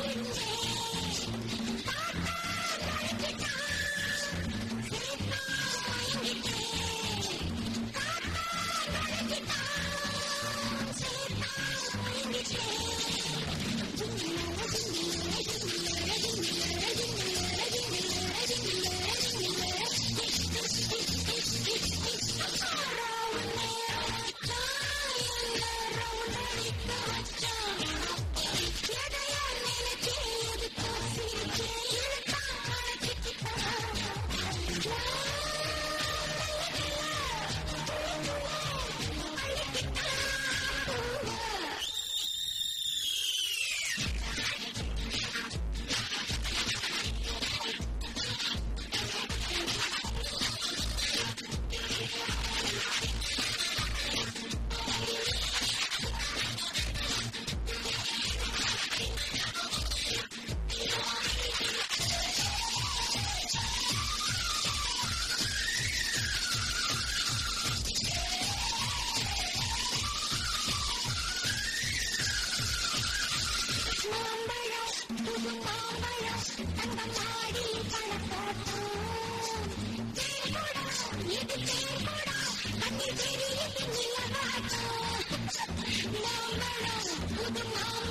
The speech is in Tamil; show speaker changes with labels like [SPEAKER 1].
[SPEAKER 1] James. No, no, no, no, no.